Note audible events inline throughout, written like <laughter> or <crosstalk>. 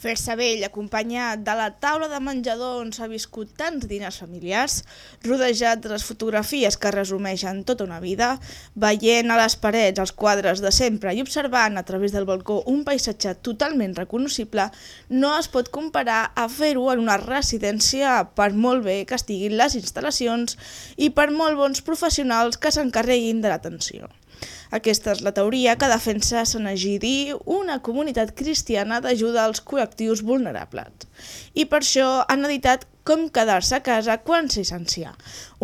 Fer-se vell acompanyat de la taula de menjador on s'ha viscut tants diners familiars, rodejat de les fotografies que resumeixen tota una vida, veient a les parets els quadres de sempre i observant a través del balcó un paisatge totalment recognoscible, no es pot comparar a fer-ho en una residència per molt bé que estiguin les instal·lacions i per molt bons professionals que s'encarreguin de l'atenció. Aquesta és la teoria que defensa Sant Egidi, una comunitat cristiana d'ajuda als col·lectius vulnerables. I per això han editat Com quedar-se a casa quan s'és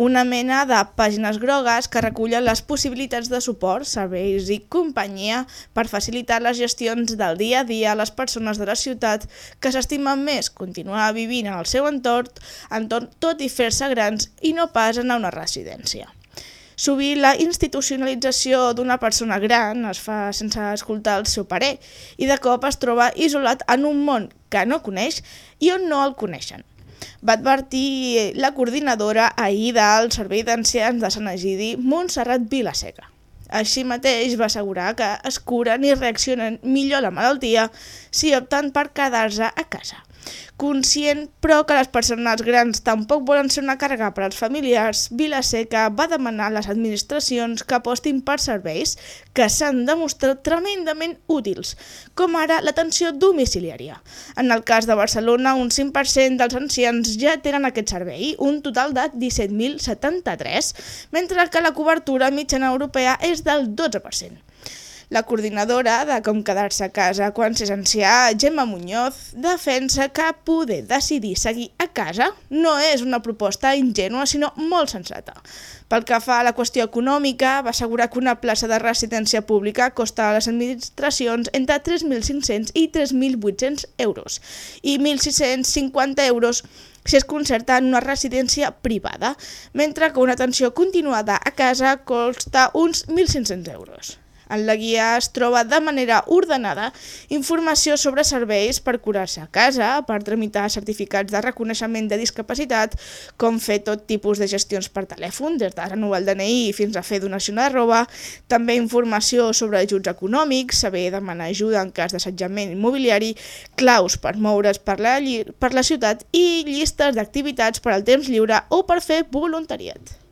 una mena de pàgines grogues que recullen les possibilitats de suport, serveis i companyia per facilitar les gestions del dia a dia a les persones de la ciutat que s'estimen més continuar vivint en el seu entorn, entorn tot i fer-se grans i no pas anar a una residència. Sovint la institucionalització d'una persona gran es fa sense escoltar el seu parer i de cop es troba isolat en un món que no coneix i on no el coneixen. Va advertir la coordinadora ahir del Servei d'Ancians de Sant Egidi, Montserrat Vilaseca. Així mateix va assegurar que es curen i reaccionen millor a la malaltia si opten per quedar-se a casa. Conscient, però, que les persones grans tampoc volen ser una càrrega per als familiars, Vilaseca va demanar a les administracions que apostin per serveis que s'han demostrat tremendament útils, com ara l'atenció domiciliària. En el cas de Barcelona, un 5% dels ancians ja tenen aquest servei, un total de 17.073, mentre que la cobertura mitjana europea és del 12%. La coordinadora de Com quedar-se a casa quan s'és ancià, Gemma Muñoz, defensa que poder decidir seguir a casa no és una proposta ingènua, sinó molt sensata. Pel que fa a la qüestió econòmica, va assegurar que una plaça de residència pública costa a les administracions entre 3.500 i 3.800 euros i 1.650 euros si es concerta en una residència privada, mentre que una atenció continuada a casa costa uns 1.500 euros. En la guia es troba de manera ordenada informació sobre serveis per curar-se a casa, per tramitar certificats de reconeixement de discapacitat, com fer tot tipus de gestions per telèfon, des de renovar el DNI fins a fer donació de roba, també informació sobre ajuts econòmics, saber demanar ajuda en cas d'assetjament immobiliari, claus per moure's per la, per la ciutat i llistes d'activitats per al temps lliure o per fer voluntariat.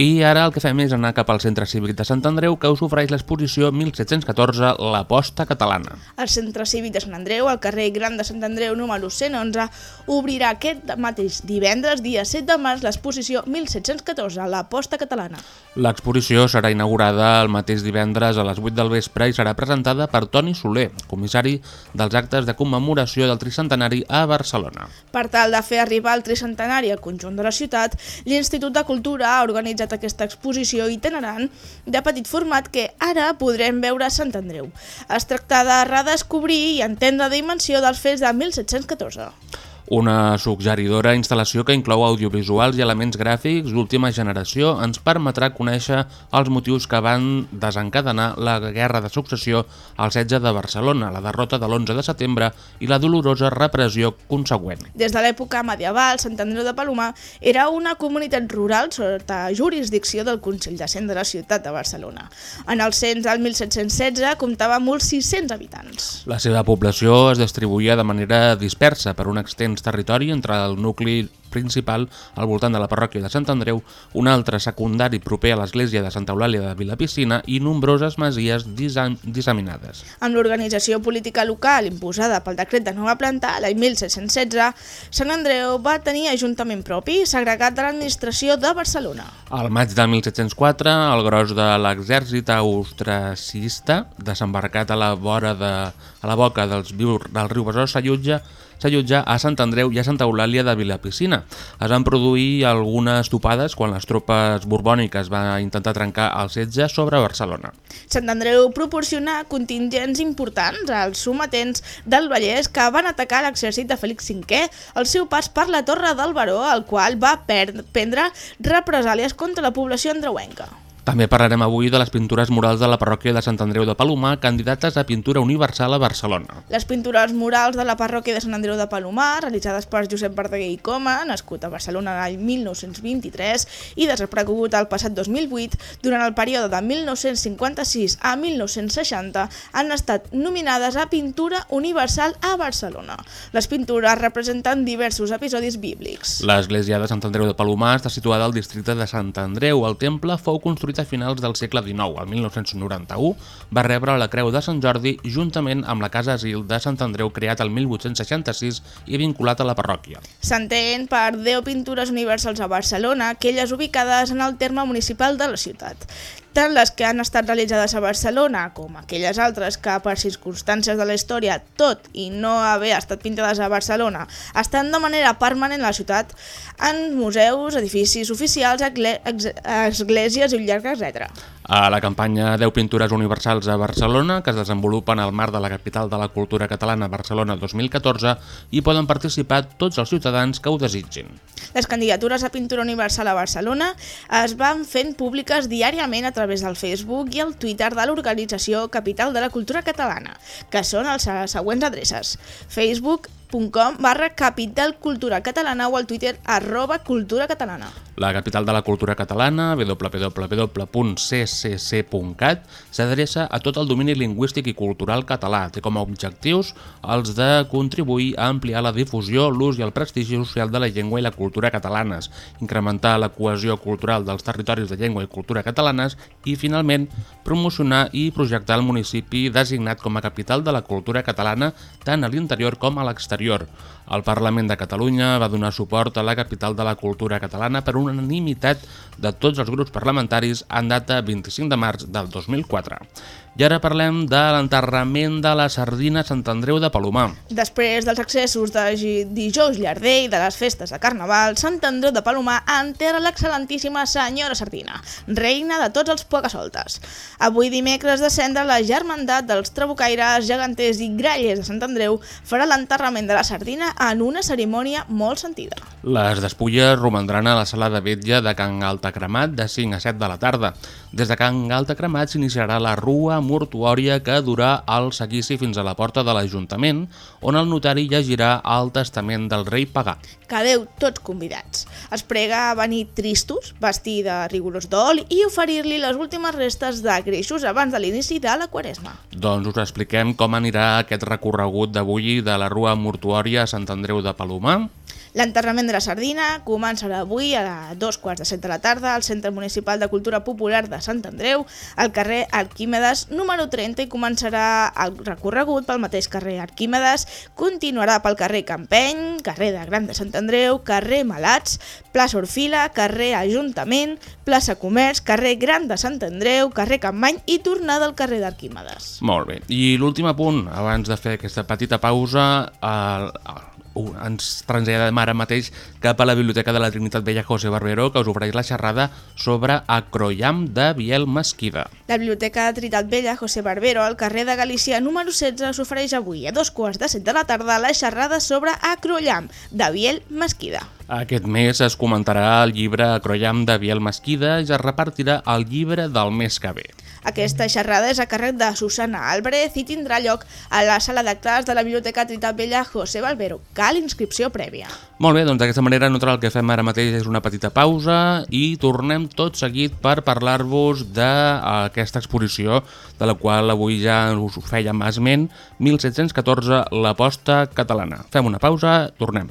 I ara el que fem és anar cap al Centre Cívic de Sant Andreu que us ofereix l'exposició 1714 La Posta Catalana. El Centre Cívic de Sant Andreu, al carrer Gran de Sant Andreu número 111, obrirà aquest mateix divendres, dia 7 de març, l'exposició 1714 La Posta Catalana. L'exposició serà inaugurada el mateix divendres a les 8 del vespre i serà presentada per Toni Soler, comissari dels actes de commemoració del tricentenari a Barcelona. Per tal de fer arribar el tricentenari al conjunt de la ciutat, l'Institut de Cultura ha organitzat aquesta exposició itinerant de petit format que ara podrem veure a Sant Andreu. Es tracta de redescobrir i entendre la dimensió dels fets de 1714. Una suggeridora instal·lació que inclou audiovisuals i elements gràfics d'última generació ens permetrà conèixer els motius que van desencadenar la Guerra de Successió al setge de Barcelona, la derrota de l'11 de setembre i la dolorosa repressió consegüent. Des de l'època medieval, Sant Andreu de Palomar era una comunitat rural sota jurisdicció del Consell de Cent de la ciutat de Barcelona. En el cens del 1716 comptava amb uns 600 habitants. La seva població es distribuïa de manera dispersa per un extens territori entre el nucli principal al voltant de la parròquia de Sant Andreu, un altre secundari proper a l'església de Santa Eulàlia de Vilapicina i nombroses masies disseminades. Amb l'organització política local imposada pel decret de nova planta, l'any 1716, Sant Andreu va tenir ajuntament propi segregat de l'administració de Barcelona. Al maig del 1704, el gros de l'exèrcit austracista, desembarcat a la vora de, a la boca dels del riu Besòs, s'allotja s'allotja a Sant Andreu i a Santa Eulàlia de Vilapicina. Es van produir algunes topades quan les tropes borbòniques van intentar trencar el setge sobre Barcelona. Sant Andreu proporcionà contingents importants als sometents del Vallès que van atacar l'exèrcit de Fèlix V al seu pas per la Torre del Baró, el qual va prendre represàlies contra la població andreuenca. També parlarem avui de les pintures murals de la parròquia de Sant Andreu de Palomar, candidates a pintura universal a Barcelona. Les pintures murals de la parròquia de Sant Andreu de Palomar, realitzades per Josep Verdaguer i Coma, nascut a Barcelona l'any 1923 i desaparegut el passat 2008, durant el període de 1956 a 1960, han estat nominades a Pintura Universal a Barcelona. Les pintures representen diversos episodis bíblics. L'església de Sant Andreu de Palomar està situada al districte de Sant Andreu. El temple fou construït a finals del segle XIX. El 1991 va rebre la Creu de Sant Jordi juntament amb la Casa Asil de Sant Andreu creat el 1866 i vinculat a la parròquia. S'entén per 10 pintures universals a Barcelona, aquelles ubicades en el terme municipal de la ciutat. Tant les que han estat realitzades a Barcelona com aquelles altres que per circumstàncies de la història, tot i no haver estat pintades a Barcelona, estan de manera permanent a la ciutat en museus, edificis oficials, esglésies i un llarg etc. A la campanya 10 pintures universals a Barcelona, que es desenvolupa en el marc de la capital de la cultura catalana Barcelona 2014, hi poden participar tots els ciutadans que ho desitgin. Les candidatures a Pintura Universal a Barcelona es van fent públiques diàriament a través del Facebook i el Twitter de l'organització Capital de la Cultura Catalana, que són els següents adreces. facebook.com barra Capital Cultura Catalana o al Twitter arroba Cultura Catalana. La capital de la cultura catalana, www.ccc.cat, s'adreça a tot el domini lingüístic i cultural català. Té com a objectius els de contribuir a ampliar la difusió, l'ús i el prestigi social de la llengua i la cultura catalanes, incrementar la cohesió cultural dels territoris de llengua i cultura catalanes i, finalment, promocionar i projectar el municipi designat com a capital de la cultura catalana tant a l'interior com a l'exterior. exterior El Parlament de Catalunya va donar suport a la capital de la cultura catalana per unanimitat de tots els grups parlamentaris en data 25 de març del 2004. I ara parlem de l'enterrament de la sardina Sant Andreu de Palomar. Després dels accessos de dijous llarder i de les festes de Carnaval, Sant Andreu de Palomar enterra l'excel·lentíssima senyora Sardina, reina de tots els pocasoltes. Avui dimecres descendra la germandat dels trabucaires, geganters i grallers de Sant Andreu farà l'enterrament de la sardina en una cerimònia molt sentida. Les despulles romandran a la sala de vetlla de Can Galta Cremat de 5 a 7 de la tarda. Des de Can Galta Cremat s'iniciarà la rua mortuòria que durà el seguici fins a la porta de l'Ajuntament, on el notari llegirà el testament del rei pagà. Quedeu tots convidats. Es prega a venir tristos, vestir de rigorós dol i oferir-li les últimes restes de greixos abans de l'inici de la quaresma. Doncs us expliquem com anirà aquest recorregut d'avui de la rua mortuòria a Sant Andreu de Palomar. L'enterrament de la sardina començarà avui a dos quarts de set de la tarda al Centre Municipal de Cultura Popular de Sant Andreu, al carrer Arquímedes número 30 i començarà el recorregut pel mateix carrer Arquímedes, continuarà pel carrer Campeny, carrer de Gran de Sant Andreu, carrer Malats, plaça Orfila, carrer Ajuntament, plaça Comerç, carrer Gran de Sant Andreu, carrer Campany i tornada al carrer d'Arquímedes. Molt bé. I l'últim apunt, abans de fer aquesta petita pausa, el, uh, ens traslladem ara mateix cap a la Biblioteca de la Trinitat Vella José Barbero, que us ofereix la xerrada sobre Acroyam de Biel Mesquida. La Biblioteca de Trinitat Vella José Barbero, al carrer de Galícia número 16, s'ofereix avui a dos quarts de set de la tarda la xerrada sobre Acroyam de Biel Mesquida. Aquest mes es comentarà el llibre Acroyam de Biel Mesquida i es repartirà el llibre del mes que ve. Aquesta xerrada és a càrrec de Susana Álvarez i tindrà lloc a la sala d'actes de la Biblioteca Trinitat Vella José Barbero. Cal inscripció prèvia. Molt bé, doncs d'aquesta manera nosaltres el que fem ara mateix és una petita pausa i tornem tot seguit per parlar-vos d'aquesta exposició de la qual avui ja us fèiem esment, 1714, la posta catalana. Fem una pausa, tornem.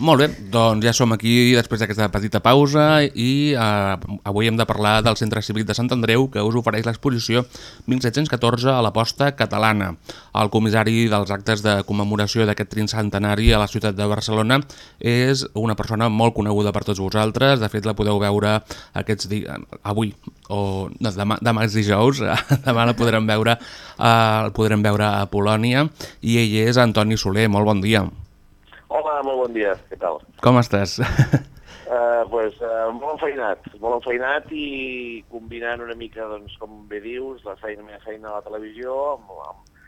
Molt bé, doncs ja som aquí després d'aquesta petita pausa i eh, avui hem de parlar del Centre Cívic de Sant Andreu que us ofereix l'exposició 1714 a la posta catalana. El comissari dels actes de commemoració d'aquest trincentenari a la ciutat de Barcelona és una persona molt coneguda per tots vosaltres, de fet la podeu veure aquests di... avui, o no, demà, demà és dijous, <laughs> demà la podrem veure, eh, podrem veure a Polònia i ell és Antoni Soler, molt bon dia. Hola, molt bon dia, què tal? Com estàs? Uh, pues, uh, molt enfeinat, molt enfeinat i combinant una mica, doncs, com bé dius, la feina, la meva feina a la televisió amb, amb,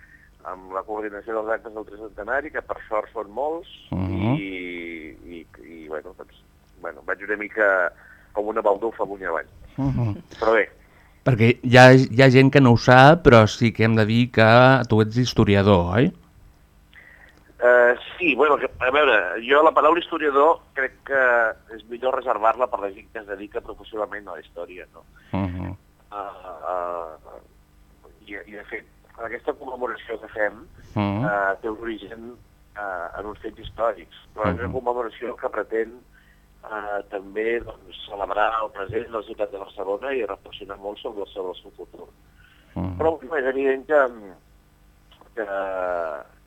amb la coordinació dels actes del tricentenari, que per sort són molts, uh Mhm. -huh. i, i, i bueno, doncs, bueno, vaig una mica com una baldufa amunt i avall. Uh -huh. Però bé, Perquè hi ha, hi ha gent que no ho sap, però sí que hem de dir que tu ets historiador, oi? Uh, sí, bueno, que, a veure, jo la paraula historiador crec que és millor reservar-la per la gent que es dedica professionalment a la història, no? Uh -huh. Uh, uh, i, I, de fet, aquesta commemoració que fem Uh -huh. uh, té un origen uh, en uns fets històrics, però és una Mhm. commemoració que pretén uh, també doncs, celebrar el present de la ciutat de Barcelona i reflexionar molt sobre, sobre el seu futur. Uh -huh. Però és evident que, que,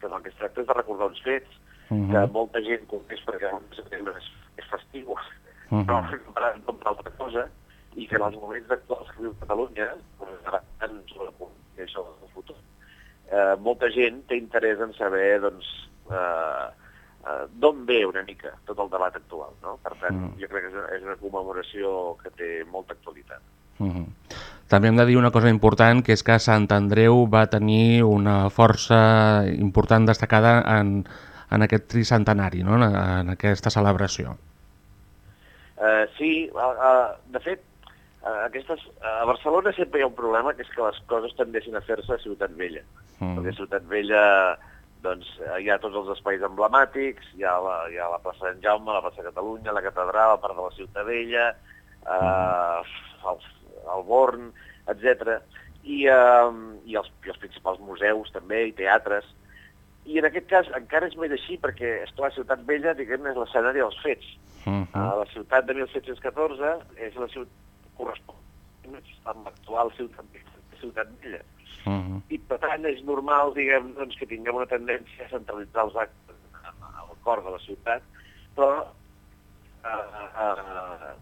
que del que es tracta és de recordar uns fets Mhm. que molta gent coneix perquè el setembre és, és festiu, Mhm. però <laughs> no per, altra cosa, i que en els moments actuals que viu Catalunya, doncs, ara tant sobre això del futur, eh, molta gent té interès en saber doncs, eh, eh, d'on ve una mica tot el debat actual. No? Per tant, Mm. jo crec que és una, és una commemoració que té molta actualitat. Uh -huh. També hem de dir una cosa important, que és que Sant Andreu va tenir una força important destacada en, en aquest tricentenari, no? en, en aquesta celebració. Uh, sí, uh, uh, de fet, uh, aquestes, uh, a Barcelona sempre hi ha un problema, que és que les coses tendeixen a fer-se a Ciutat Vella. Mm. Perquè a Ciutat Vella doncs, hi ha tots els espais emblemàtics, hi ha la, hi ha la plaça d'en Jaume, la plaça de Catalunya, la catedral, la part de la Ciutadella, eh, el, el Born, etc. I, eh, i, els, I els principals museus també, i teatres. I en aquest cas encara és més així, perquè esclar, Ciutat Vella, diguem és l'escenari dels fets. Uh Uh, -huh. la ciutat de 1714 és la ciutat correspon amb l'actual ciutat, ciutat vella. Uh -huh. I per tant és normal, diguem, doncs, que tinguem una tendència a centralitzar els actes al cor de la ciutat, però eh, eh,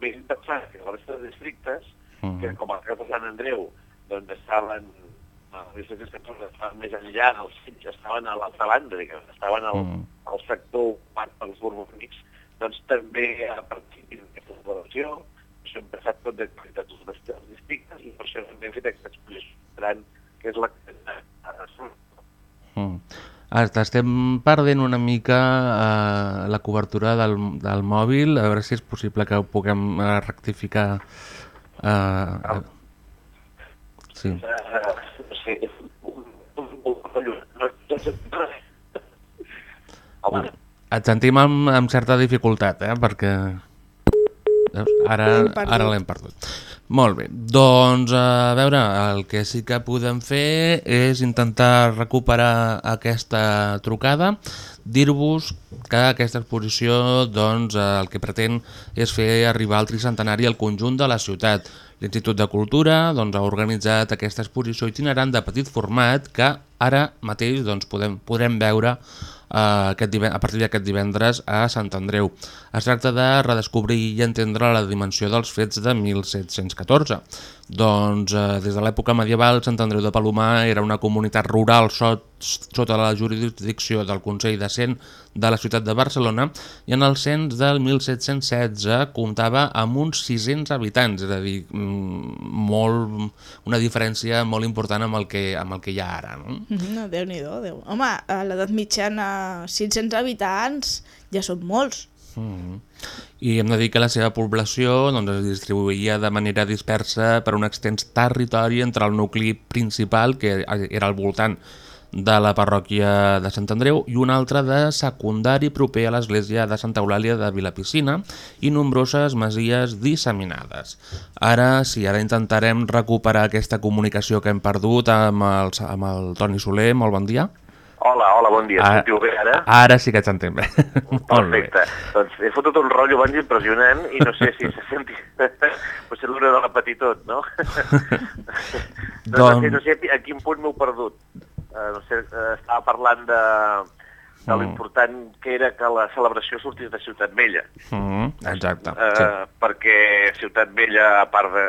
ben interessant que la resta de districtes, Mhm. que com el cas de Sant Andreu, doncs estaven els districtes que estaven més enllà dels fets, estaven a l'altra banda, diguem, estaven al, Mhm. al sector ocupat pels borbònics, doncs també a partir d'aquesta celebració s'ha passat tot de qualitat dels dels districtes i per això també hem fet aquesta exposició gran, que és la que ara surt. Mm. Ara, Estem perdent una mica eh, la cobertura del, del mòbil, a veure si és possible que ho puguem eh, rectificar. Eh, eh, sí. Uh, Et sentim amb, amb certa dificultat, eh? perquè veus, ara, L'hem perdut. ara l'hem perdut. Molt bé, doncs a veure, el que sí que podem fer és intentar recuperar aquesta trucada, dir-vos que aquesta exposició doncs, el que pretén és fer arribar el tricentenari al conjunt de la ciutat. L'Institut de Cultura doncs, ha organitzat aquesta exposició itinerant de petit format que ara mateix doncs, podem, podrem veure aquest diven- a partir d'aquest divendres a Sant Andreu. Es tracta de redescobrir i entendre la dimensió dels fets de 1714. Doncs eh, des de l'època medieval Sant Andreu de Palomar era una comunitat rural sot, sota la jurisdicció del Consell de Cent de la ciutat de Barcelona i en el cens del 1716 comptava amb uns 600 habitants, és a dir, mm, molt, una diferència molt important amb el que, amb el que hi ha ara. No? Mhm, No, Déu-n'hi-do, Déu. Home, a l'edat mitjana 600 habitants ja són molts. Mm. I hem de dir que la seva població doncs, es distribuïa de manera dispersa per un extens territori entre el nucli principal, que era al voltant de la parròquia de Sant Andreu, i un altre de secundari proper a l'església de Santa Eulàlia de Vilapicina i nombroses masies disseminades. Ara sí, ara intentarem recuperar aquesta comunicació que hem perdut amb el, amb el Toni Soler. Molt bon dia. Hola, hola, bon dia. Ah, Sentiu bé ara? Ara sí que et sentim bé. <laughs> Molt bé. Perfecte. Doncs he fotut un rotllo abans impressionant i no sé si se senti... <laughs> Potser l'hora de repetir tot, no? <laughs> doncs... no, sé, no sé a quin punt m'heu perdut. Uh, no sé, uh, estava parlant de, de Mm. l'important que era que la celebració sortís de Ciutat Vella. Mm, exacte. Uh, Sí. Perquè Ciutat Vella, a part de,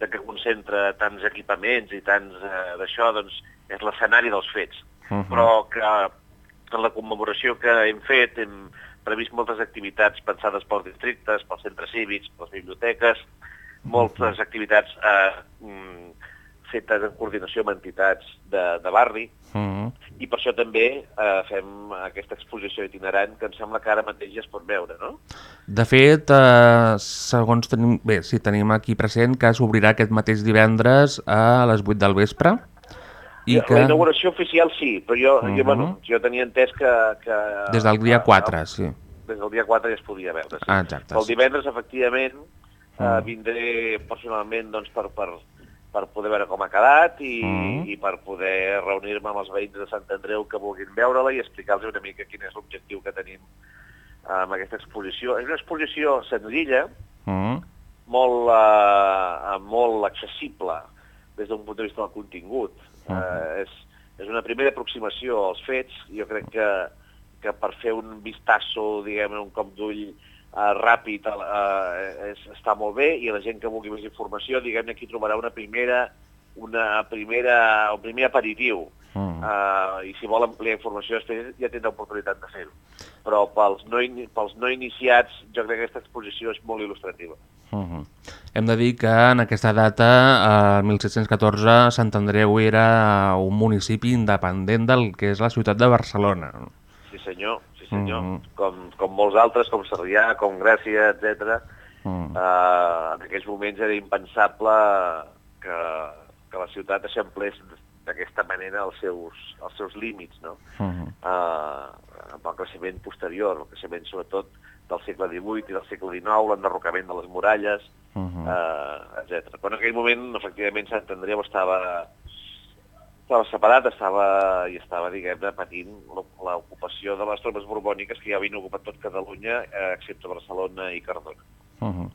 de que concentra tants equipaments i tants uh, d'això, doncs és l'escenari dels fets. Mhm. Però que en la commemoració que hem fet hem previst moltes activitats pensades pels districtes, pels centres cívics, per les biblioteques, moltes activitats eh, mm, fetes en coordinació amb entitats de, de barri, Mm. i per això també eh, fem aquesta exposició itinerant que em sembla que ara mateix ja es pot veure, no? De fet, eh, segons tenim, bé, sí, tenim aquí present que s'obrirà aquest mateix divendres a les 8 del vespre. I La que inauguració oficial sí, però jo, jo, Mhm. bueno, jo tenia entès que... que des del dia eh, 4, sí. Des del dia 4 ja es podia veure, sí. Ah, exacte, El divendres, efectivament, eh, Mm. vindré personalment doncs, per, per, per poder veure com ha quedat i, Mm. i per poder reunir-me amb els veïns de Sant Andreu que vulguin veure-la i explicar-los una mica quin és l'objectiu que tenim eh, amb aquesta exposició. És una exposició senzilla, Mm. molt, eh, molt accessible des d'un punt de vista del contingut. Mhm. Eh, és, és una primera aproximació als fets. Jo crec que, que per fer un vistasso, diguem un cop d'ull eh, ràpid, eh, és, està molt bé i la gent que vulgui més informació, diguem aquí trobarà una primera una primera, un primer aperitiu Mm. uh, i si vol ampliar informació després ja tindrà oportunitat de fer-ho. Però pels no, ini- pels no iniciats jo crec que aquesta exposició és molt il·lustrativa. Mhm. Hem de dir que en aquesta data, el 1714, Sant Andreu era un municipi independent del que és la ciutat de Barcelona. Sí senyor, senyor. Mhm. com, com molts altres, com Sarrià, com Gràcia, etc. Mm. Uh, en aquells moments era impensable que, que la ciutat eixamplés d'aquesta manera els seus, els seus límits, no? Mhm. uh, amb el creixement posterior, el creixement sobretot del segle XVIII i del segle XIX, l'enderrocament de les muralles, Mhm. uh, etc. Però en aquell moment, efectivament, Sant Andreu estava, estava separat estava, i estava, diguem-ne, patint l'oc- l'ocupació de les tropes borbòniques que ja havien ocupat tot Catalunya, eh, excepte Barcelona i Cardona. Mhm.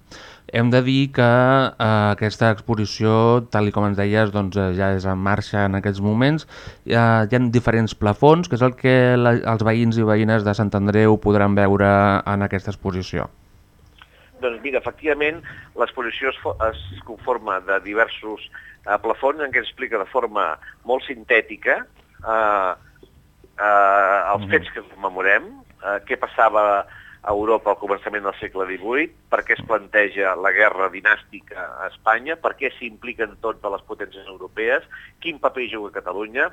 Hem de dir que eh, aquesta exposició, tal i com ens deies, doncs, eh, ja és en marxa en aquests moments. Hi ha, hi ha diferents plafons, que és el que la, els veïns i veïnes de Sant Andreu podran veure en aquesta exposició. Doncs mira, efectivament, l'exposició es, es conforma de diversos eh, plafons en què explica de forma molt sintètica eh, eh, els fets que commemorem, eh, què passava a Europa al començament del segle XVIII, per què es planteja la guerra dinàstica a Espanya, per què s'impliquen tots de les potències europees, quin paper juga Catalunya,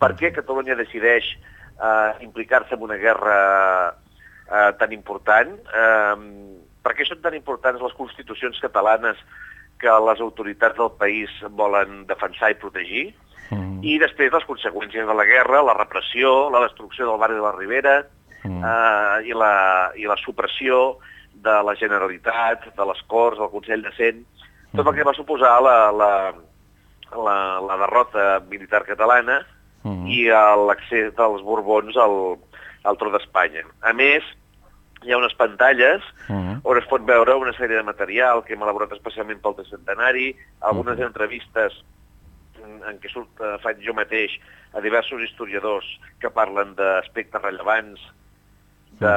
per què Catalunya decideix eh, implicar-se en una guerra eh, tan important, eh, per què són tan importants les constitucions catalanes que les autoritats del país volen defensar i protegir, Mm. i després les conseqüències de la guerra, la repressió, la destrucció del barri de la Ribera Mm. eh, i, la, i la supressió de la Generalitat, de les Corts, del Consell de Cent. tot el que va suposar la, la, la, la derrota militar catalana Mhm. i l'accés dels Borbons al, al tron d'Espanya. A més, hi ha unes pantalles Mhm. on es pot veure una sèrie de material que hem elaborat especialment pel tricentenari, algunes entrevistes en, en què surt, eh, faig jo mateix a diversos historiadors que parlen d'aspectes rellevants de,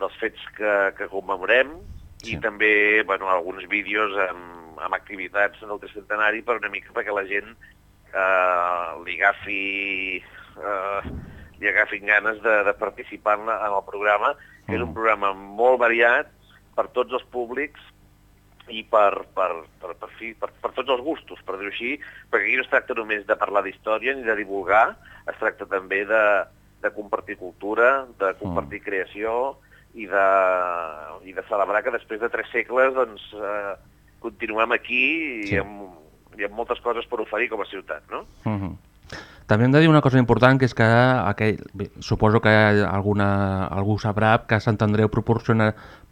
dels fets que, que commemorem Sí. i també bueno, alguns vídeos amb, amb activitats del tricentenari per una mica perquè la gent eh, li agafi eh, li agafin ganes de, de participar en, la, en el programa, que és un programa molt variat per tots els públics i per, per, per, per, fi, per, per tots els gustos, per dir-ho així, perquè aquí no es tracta només de parlar d'història ni de divulgar, es tracta també de, de compartir cultura, de compartir creació i de, i de celebrar que després de tres segles doncs, eh, continuem aquí i, Sí. amb, i amb moltes coses per oferir com a ciutat, no? Mhm. També hem de dir una cosa important, que és que aquell, bé, suposo que alguna, algú sabrà que Sant Andreu proporciona,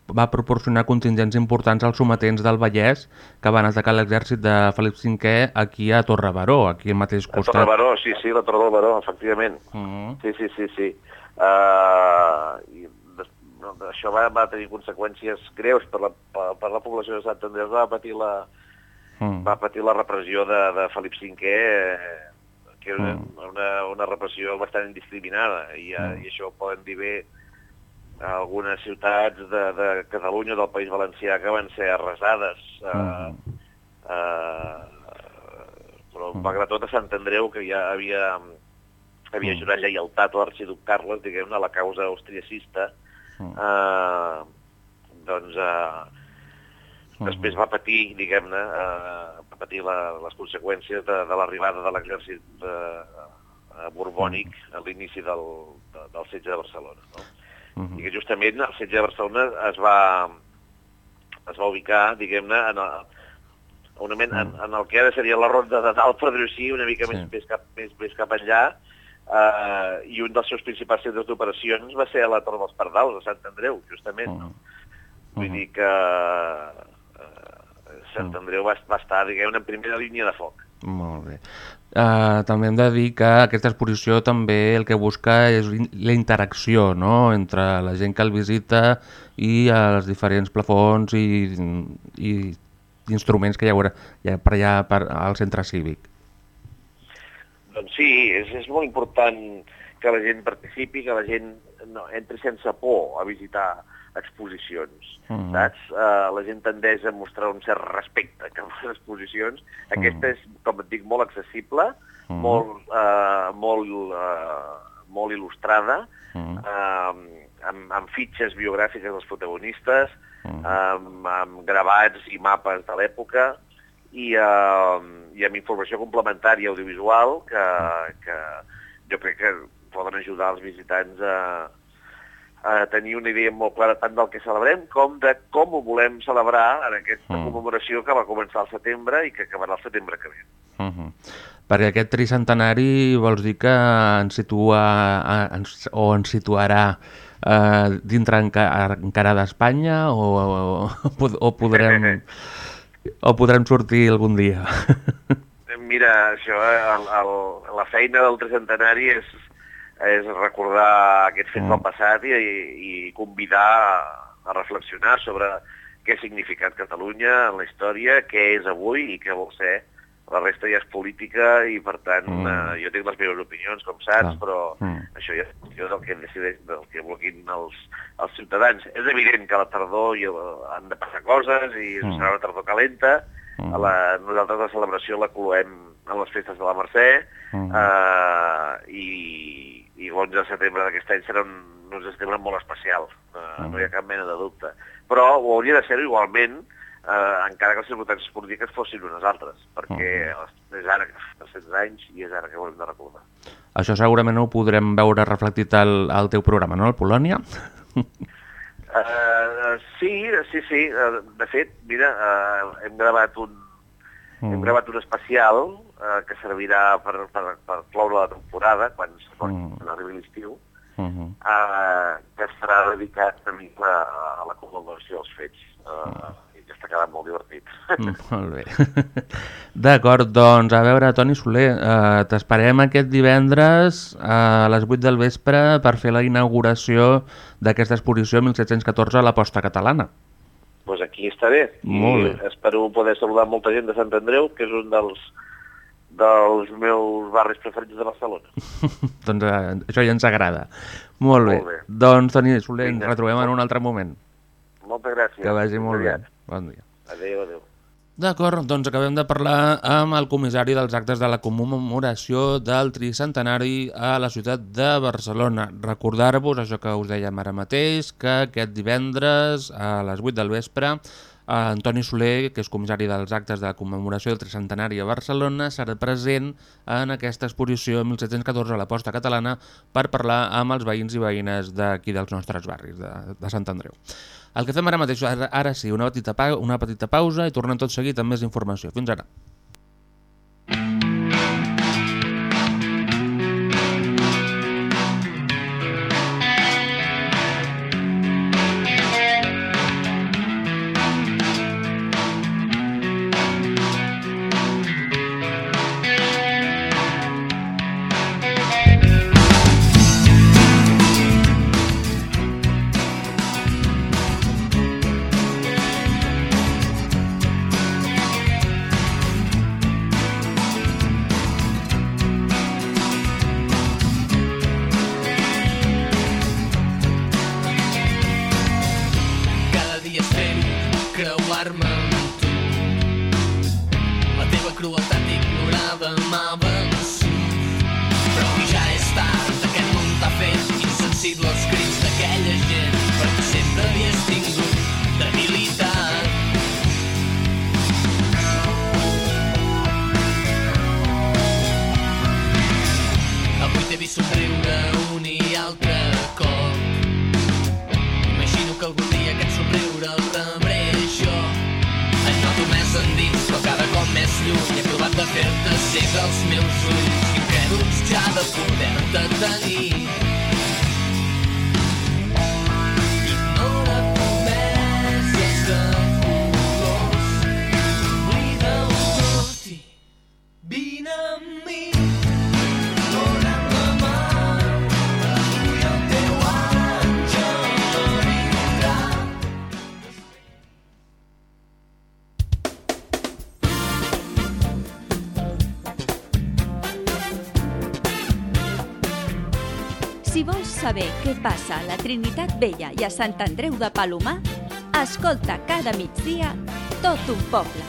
va proporcionar contingents importants als sometents del Vallès que van atacar l'exèrcit de Felip V aquí a Torre Baró, aquí al mateix A costat. Torre Baró, sí, sí, la Torre del Baró, efectivament. Mhm. Sí, sí, sí, sí. Uh, i això va, va tenir conseqüències greus per la, per, per la població de Sant Andreu, va patir la, Mhm. va patir la repressió de, de Felip V, eh, que era una, Mm. una, una repressió bastant indiscriminada, i, mm. i això ho poden dir bé a algunes ciutats de, de Catalunya del País Valencià que van ser arrasades. Eh, eh, però malgrat tot a Sant Andreu, que ja havia, havia jurat lleialtat a l'arxiduc Carles, diguem-ne, a la causa austriacista, eh, doncs eh, després va patir, diguem-ne, eh, va patir la, les conseqüències de, de l'arribada de l'exèrcit eh, eh, borbònic a l'inici del, de, del setge de Barcelona. No? Mhm. I que justament el setge de Barcelona es va, es va ubicar, diguem-ne, en, una en, en el que ara seria la ronda de dalt, per dir-ho així, una mica Sí. més, més, cap, més, més cap enllà, eh, i un dels seus principals centres d'operacions va ser a la Torre dels Pardals, a Sant Andreu, justament. No? Vull dir que Sant Andreu va, va estar, diguem en primera línia de foc. Molt bé. Uh, també hem de dir que aquesta exposició també el que busca és la interacció no? entre la gent que el visita i els diferents plafons i, i instruments que hi haurà hi ha per allà per, al centre cívic. Doncs sí, és, és molt important que la gent participi, que la gent no, entri sense por a visitar exposicions, Mhm. saps? Uh, la gent tendeix a mostrar un cert respecte cap a les exposicions. Aquesta és, com et dic, molt accessible, Mhm. molt, uh, molt, uh, molt il·lustrada, Mhm. uh, amb, amb fitxes biogràfiques dels protagonistes, Mhm. amb, amb gravats i mapes de l'època i, uh, i amb informació complementària audiovisual que, que jo crec que poden ajudar els visitants a, a tenir una idea molt clara tant del que celebrem com de com ho volem celebrar en aquesta Mm. commemoració que va començar al setembre i que acabarà el setembre que ve. Uh -huh. Perquè aquest tricentenari vols dir que ens situa ens, o ens situarà uh, dintre enca, encara d'Espanya o, o, o podrem o podrem sortir algun dia? Mira, això, eh, el, el, la feina del tricentenari és, és recordar aquests fets Mm. del passat i, i convidar a, a reflexionar sobre què ha significat Catalunya en la història, què és avui i què vol ser. La resta ja és política i, per tant, Mm. eh, jo tinc les meves opinions, com saps, Clar. però Mm. això ja és qüestió del que decideix, del que vulguin els, els ciutadans. És evident que a la tardor hi, han de passar coses i Mm. serà una tardor calenta, Mm. a la, nosaltres la celebració la cloem en les festes de la Mercè Mm. eh, i, i l'11 de setembre d'aquest any serà un, un 11 de setembre molt especial, eh, Mm. no hi ha cap mena de dubte. Però ho hauria de ser igualment, eh, encara que les circumstàncies polítiques fossin unes altres, perquè és ara que fa 100 anys i és ara que ho hem de recordar. Això segurament ho podrem veure reflectit al, al teu programa, no?, al Polònia? Uh, <laughs> sí, sí, sí. Uh, de fet, mira, uh, hem gravat un, Mm. hem gravat un especial uh, que servirà per, per, per cloure la temporada quan, quan Mm. arribi l'estiu Uh -huh. eh, que estarà dedicat a, mi a, a la col·laboració dels fets. Eh, I que està quedant molt divertit. Mm, Molt bé. <laughs> D'acord, doncs, a veure, Toni Soler, eh, t'esperem aquest divendres a les 8 del vespre per fer la inauguració d'aquesta exposició 1714 a la Posta Catalana. Pues aquí estaré. Molt I bé. espero poder saludar molta gent de Sant Andreu, que és un dels, dels meus barris preferits de Barcelona. <laughs> doncs eh, això ja ens agrada. Molt bé. Molt bé. Doncs, Toni Soler, ens retrobem en un altre moment. Moltes gràcies. Que vagi molt bé. Bon dia. Adéu, adéu. D'acord, doncs acabem de parlar amb el comissari dels actes de la commemoració del tricentenari a la ciutat de Barcelona. Recordar-vos, això que us dèiem ara mateix, que aquest divendres a les 8 del vespre Antoni Soler, que és comissari dels actes de commemoració del tricentenari a Barcelona, serà present en aquesta exposició 1714 a la Posta Catalana per parlar amb els veïns i veïnes d'aquí dels nostres barris, de, de Sant Andreu. El que fem ara mateix, ara, ara sí, una petita, pa una petita pausa i tornem tot seguit amb més informació. Fins ara. Què passa a la Trinitat Vella i a Sant Andreu de Palomar, escolta cada migdia tot un poble.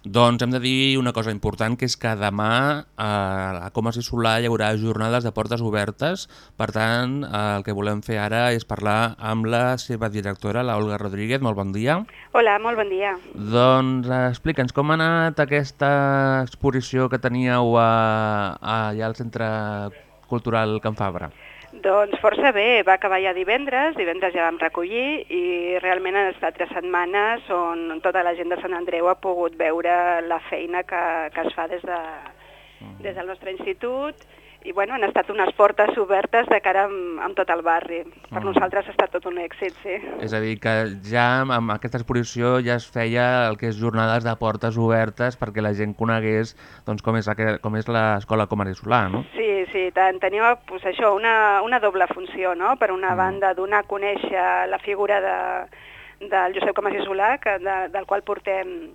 Doncs hem de dir una cosa important, que és que demà eh, a Comas i Solà hi haurà jornades de portes obertes. Per tant, eh, el que volem fer ara és parlar amb la seva directora, la Olga Rodríguez. Molt bon dia. Hola, molt bon dia. Doncs eh, explica'ns com ha anat aquesta exposició que teníeu a, a, allà al Centre Cultural Can Fabra. Doncs força bé, va acabar ja divendres, divendres ja vam recollir i realment han estat tres setmanes on tota la gent de Sant Andreu ha pogut veure la feina que, que es fa des, de, des del nostre institut i bueno, han estat unes portes obertes de cara amb, amb tot el barri. Per Mm. nosaltres ha estat tot un èxit, sí. És a dir, que ja amb aquesta exposició ja es feia el que és jornades de portes obertes perquè la gent conegués doncs, com és, com és l'escola Comas i Solà, no? Sí, sí, tant. Tenim pues, això, una, una doble funció, no? Per una banda, donar a conèixer la figura de, del Josep Comas i Solà, que, de, del qual portem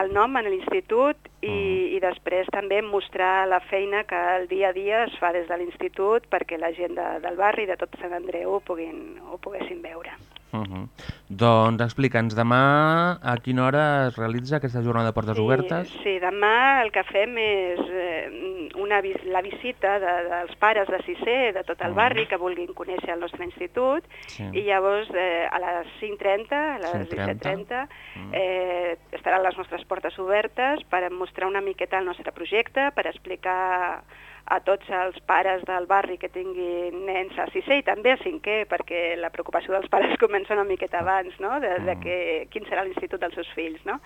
el nom en l'institut i, i després també mostrar la feina que el dia a dia es fa des de l'institut perquè la gent de, del barri de tot Sant Andreu ho, puguin, ho poguessin veure. Uh -huh. Doncs explica'ns, demà a quina hora es realitza aquesta jornada de portes obertes? Sí, demà el que fem és eh, una, vis- la visita de, dels pares de sisè de tot el barri que vulguin conèixer el nostre institut Sí. i llavors eh, a les 5.30, a les 5:30. 17.30 eh, estaran les nostres portes obertes per mostrar una miqueta el nostre projecte, per explicar a tots els pares del barri que tinguin nens a sisè i també a cinquè, perquè la preocupació dels pares <laughs> comença una miqueta abans, no?, de, de que, quin serà l'institut dels seus fills, no?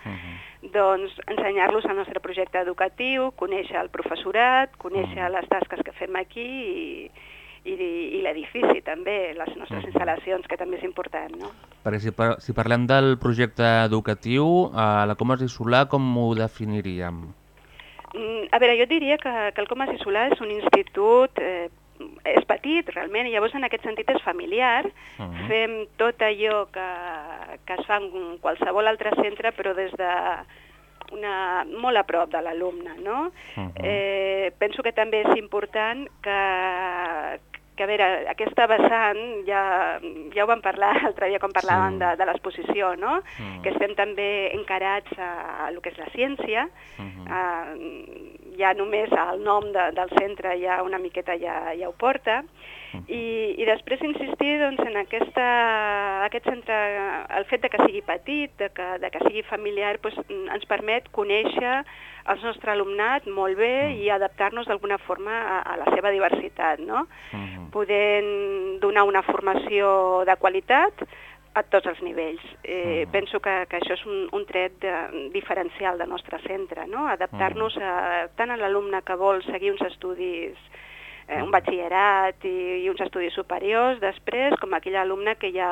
Doncs ensenyar-los el nostre projecte educatiu, conèixer el professorat, conèixer les tasques que fem aquí i, i, i l'edifici també, les nostres instal·lacions, que també és important, no? Perquè si, par si parlem del projecte educatiu, a la Comas i Solà com ho definiríem? A veure, jo diria que, que el Comas i Solà és un institut, eh, és petit realment, i llavors en aquest sentit és familiar, Uh -huh. fem tot allò que, que es fa en qualsevol altre centre, però des de una, molt a prop de l'alumne, no? Uh-huh. eh, penso que també és important que, que a veure, aquesta vessant, ja, ja ho vam parlar <laughs> l'altre dia quan parlàvem Sí. de, de l'exposició, no? Mm. que estem també encarats a, a el que és la ciència, Mhm. eh, ja només el nom de, del centre ja una miqueta ja, ja ho porta, i, i després insistir doncs, en aquesta, aquest centre, el fet de que sigui petit, de que, de que sigui familiar, doncs, ens permet conèixer el nostre alumnat molt bé i adaptar-nos d'alguna forma a, a la seva diversitat, no? Mhm. podent donar una formació de qualitat a tots els nivells. Eh, Penso que, que això és un, un tret de, diferencial del nostre centre, no? adaptar-nos a, tant a l'alumne que vol seguir uns estudis eh, un batxillerat i, i uns estudis superiors després, com aquell alumne que ja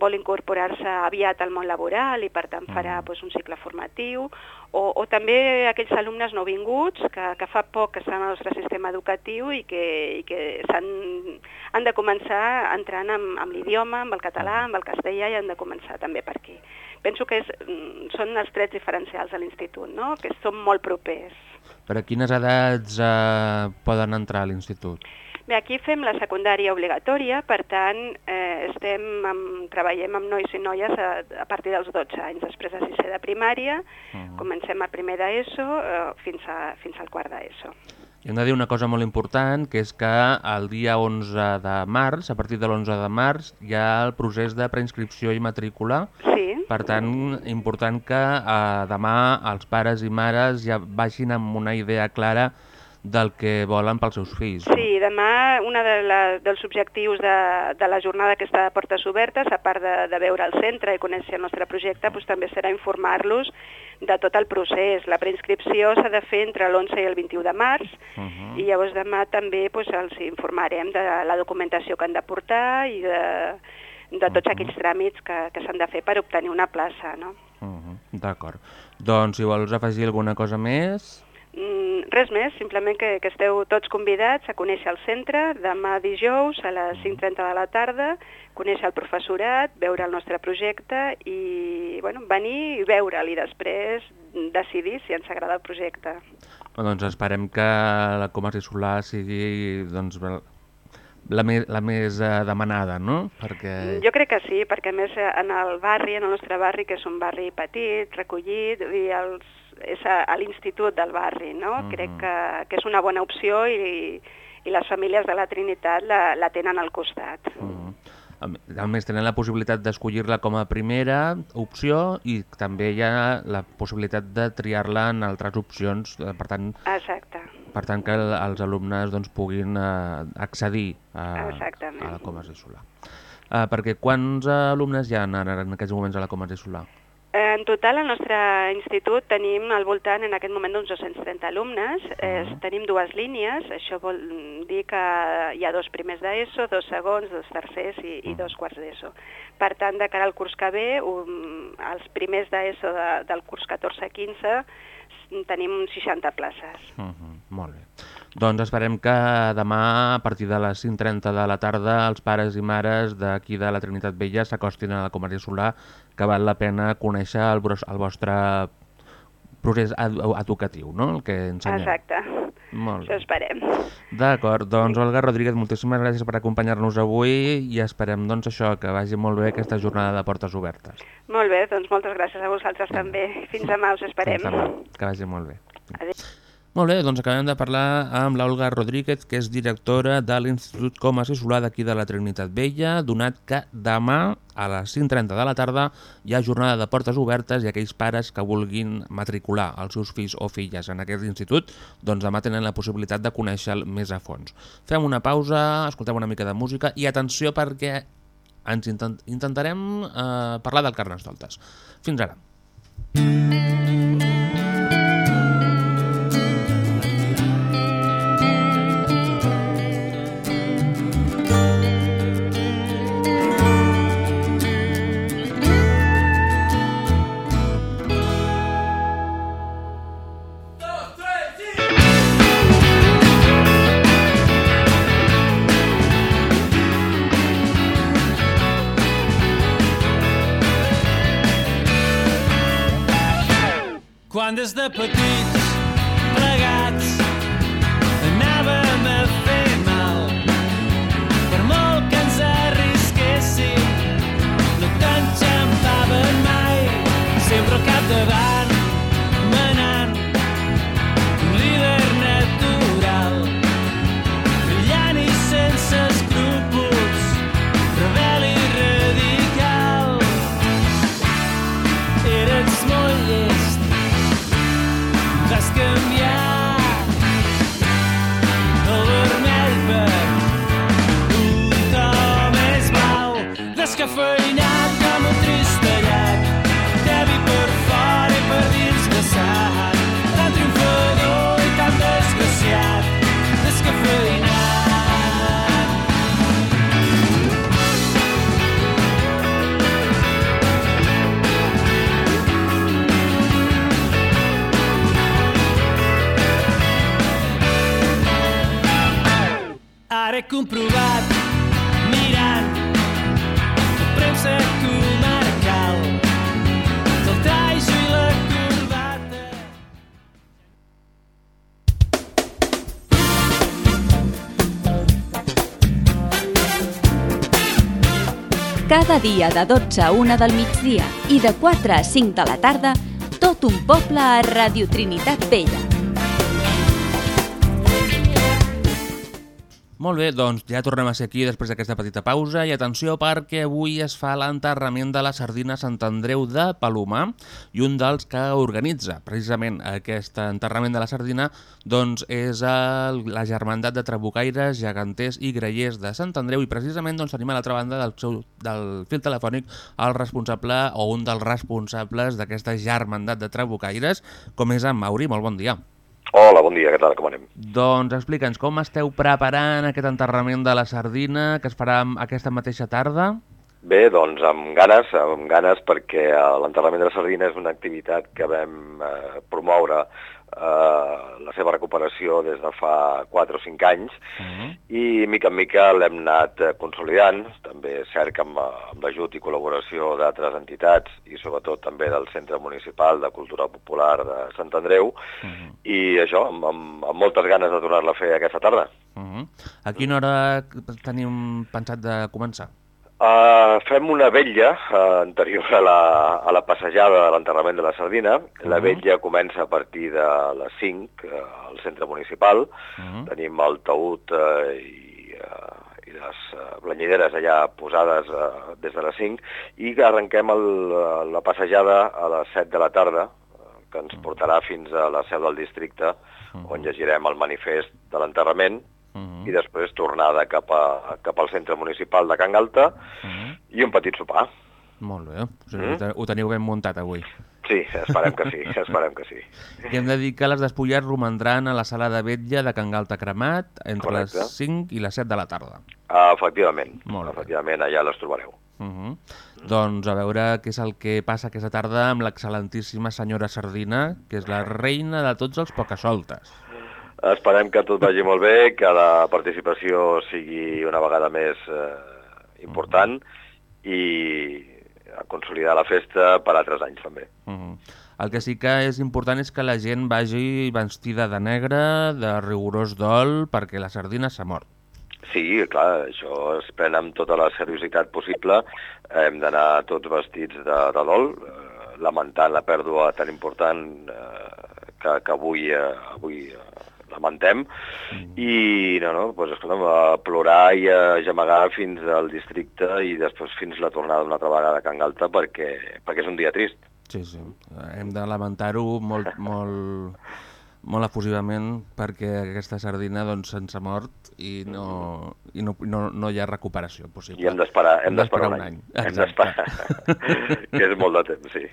vol incorporar-se aviat al món laboral i per tant farà doncs, un cicle formatiu, o, o també aquells alumnes nouvinguts que, que fa poc que estan al nostre sistema educatiu i que, i que s'han han de començar entrant amb, amb l'idioma, amb el català, amb el castellà i han de començar també per aquí. Penso que és, mm, són els trets diferencials de l'institut, no? que som molt propers. Per a quines edats eh, poden entrar a l'institut? Bé, aquí fem la secundària obligatòria, per tant, eh, estem amb, treballem amb nois i noies a, a partir dels 12 anys. Després de sisè de primària, comencem a primer d'ESO eh, fins, a, fins al quart d'ESO. Hem de dir una cosa molt important, que és que el dia 11 de març, a partir de l'11 de març, hi ha el procés de preinscripció i matrícula. Sí. Per tant, important que eh, demà els pares i mares ja vagin amb una idea clara del que volen pels seus fills. Sí, demà un de la, dels objectius de, de la jornada que està de portes obertes, a part de, de veure el centre i conèixer el nostre projecte, doncs, també serà informar-los de tot el procés. La preinscripció s'ha de fer entre l'11 i el 21 de març Uh -huh. i llavors demà també doncs, els informarem de la documentació que han de portar i de, de tots aquells tràmits que, que s'han de fer per obtenir una plaça. No? Uh -huh. D'acord. Doncs si vols afegir alguna cosa més... Mm, res més, simplement que, que esteu tots convidats a conèixer el centre demà dijous a les 5.30 de la tarda, conèixer el professorat, veure el nostre projecte i bueno, venir i veure'l i després decidir si ens agrada el projecte. Bueno, doncs esperem que la Comas i Solà sigui doncs, la, més, la més eh, demanada, no? Perquè... Jo crec que sí, perquè més eh, en el barri, en el nostre barri, que és un barri petit, recollit, i els, és a, a l'institut del barri, no? Mhm. Crec que, que és una bona opció i, i les famílies de la Trinitat la, la tenen al costat. Mm. A m- A més, tenen la possibilitat d'escollir-la com a primera opció i també hi ha la possibilitat de triar-la en altres opcions, eh, per tant, Exacte. per tant que el- els alumnes doncs, puguin eh, accedir a, Exactament. a la Comas i Solà. Eh, perquè quants alumnes hi ha ara en aquests moments a la Comas i Solà? Eh, En total, al nostre institut tenim al voltant en aquest moment d'uns 230 alumnes. Eh, tenim dues línies, això vol dir que hi ha dos primers d'ESO, dos segons, dos tercers i, i dos quarts d'ESO. Per tant, de cara al curs que ve, um, els primers d'ESO de, del curs 14-15 tenim 60 places. Uh -huh, molt bé. Doncs esperem que demà, a partir de les 5.30 de la tarda, els pares i mares d'aquí de la Trinitat Vella s'acostin a la Comarca Solà, que val la pena conèixer el, el vostre procés ed educatiu, no?, el que ensenyeu. Exacte. Molt Això bé. esperem. D'acord, doncs Olga Rodríguez, moltíssimes gràcies per acompanyar-nos avui i esperem doncs això, que vagi molt bé aquesta jornada de portes obertes. Molt bé, doncs moltes gràcies a vosaltres també. Fins demà, us esperem. Fins demà, que vagi molt bé. Adéu. Molt bé, doncs acabem de parlar amb l'Olga Rodríguez, que és directora de l'Institut Comas i Solà d'aquí de la Trinitat Vella, donat que demà a les 5.30 de la tarda hi ha jornada de portes obertes i aquells pares que vulguin matricular els seus fills o filles en aquest institut, doncs demà tenen la possibilitat de conèixer-lo més a fons. Fem una pausa, escoltem una mica de música i atenció perquè ens intent intentarem eh, parlar del Carnestoltes. Fins ara. Quan des de petits, plegats, anàvem a fer mal. Per molt que ens arrisquéssim, no t'enxampaven mai. Sempre al capdavant, Ara he comprovat, mirant la premsa comarcal del traix i la corbata. Cada dia de 12 a 1 del migdia i de 4 a 5 de la tarda, tot un poble a Radio Trinitat Vella. Molt bé, doncs ja tornem a ser aquí després d'aquesta petita pausa i atenció perquè avui es fa l'enterrament de la sardina Sant Andreu de Palomar i un dels que organitza precisament aquest enterrament de la sardina doncs és el, la germandat de trabucaires, geganters i grellers de Sant Andreu i precisament doncs tenim a l'altra banda del, seu, del fil telefònic el responsable o un dels responsables d'aquesta germandat de trabucaires com és en Mauri, molt bon dia. Hola, bon dia, què tal, com anem? Doncs explica'ns com esteu preparant aquest enterrament de la sardina que es farà aquesta mateixa tarda? Bé, doncs amb ganes, amb ganes perquè eh, l'enterrament de la sardina és una activitat que vam eh, promoure la seva recuperació des de fa 4 o 5 anys Uh -huh. i mica en mica l'hem anat eh, consolidant, també cert que amb, eh, amb l'ajut i col·laboració d'altres entitats i sobretot també del Centre Municipal de Cultura Popular de Sant Andreu Uh -huh. i això, amb, amb, amb moltes ganes de tornar-la a fer aquesta tarda. Uh -huh. A quina hora tenim pensat de començar? Uh, fem una vetlla uh, anterior a la, a la passejada de l'enterrament de la Sardina. La Mhm. vetlla comença a partir de les 5 uh, al centre municipal. Mhm. Tenim el taüt uh, i, uh, i les uh, blanyideres allà posades uh, des de les 5 i que arrenquem el, uh, la passejada a les 7 de la tarda uh, que ens portarà fins a la seu del districte on llegirem el manifest de l'enterrament Mhm. i després tornada cap, a, cap al centre municipal de Can Galta Mhm. i un petit sopar. Molt bé, o sigui, Mm. ho te- ho teniu ben muntat avui. Sí, esperem que sí, <laughs> esperem que sí. I hem de dir que les despullats romandran a la sala de vetlla de Can Galta Cremat entre Correcte. les 5 i les 7 de la tarda. Uh, efectivament, Molt bé. efectivament, allà les trobareu. Uh -huh. Doncs a veure què és el que passa aquesta tarda amb l'excel·lentíssima senyora Sardina, que és la reina de tots els pocasoltes. Esperem que tot vagi molt bé, que la participació sigui una vegada més eh, important i a consolidar la festa per altres anys també. Uh -huh. El que sí que és important és que la gent vagi vestida de negre, de rigorós dol, perquè la sardina s'ha mort. Sí, clar, això es pren amb tota la seriositat possible. Hem d'anar tots vestits de, de dol, eh, lamentant la pèrdua tan important eh, que, que avui, eh, avui eh, lamentem, i no, no, doncs, escolta'm, a plorar i a gemegar fins al districte i després fins la tornada una altra vegada a Can Galta perquè, perquè és un dia trist. Sí, sí. Hem de lamentar-ho molt, molt, <laughs> molt efusivament perquè aquesta sardina doncs, se'ns ha mort i no, i no, no, no hi ha recuperació possible. I hem d'esperar hem d'esperar un un any. any. Hem d'esperar, que és molt de temps, sí.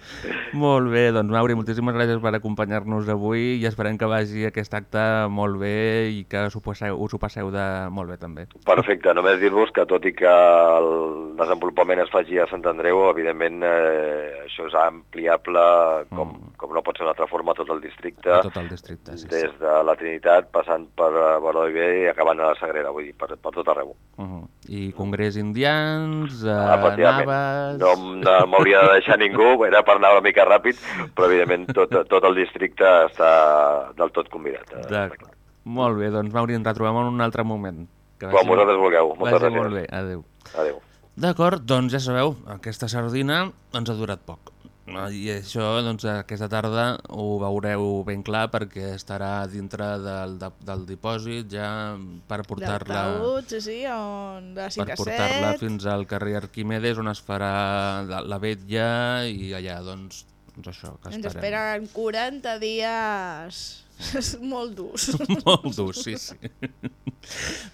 Molt bé, doncs Mauri, moltíssimes gràcies per acompanyar-nos avui i esperem que vagi aquest acte molt bé i que us ho passeu, us ho passeu de molt bé també. Perfecte, només dir-vos que tot i que el desenvolupament es faci a Sant Andreu, evidentment eh, això és ampliable com, mm. com no pot ser d'una altra forma a tot el districte, A tot el districte, sí, sí. des de la Trinitat, passant per eh, Baró i acabant a la Sagrera, vull dir, per, per tot arreu. Uh -huh. I Congrés Indians, eh, Efectivament. Naves... No, no m'hauria de deixar ningú, era per anar una mica ràpid, però evidentment tot, tot el districte està del tot convidat. eh. D'acord. Molt bé, doncs Mauri, ens retrobem en un altre moment. Que Quan vosaltres vulgueu. Moltes gràcies. molt bé, adéu. Adéu. D'acord, doncs ja sabeu, aquesta sardina ens ha durat poc. I això, doncs, aquesta tarda ho veureu ben clar perquè estarà dintre del, de, del dipòsit ja per portar-la sí, sí, on de 5 per portar-la 7. fins al carrer Arquimedes on es farà la, la vetlla i allà, doncs, doncs això, que Ens esperem. esperen 40 dies molt durs. <laughs> Molt dur, sí, sí.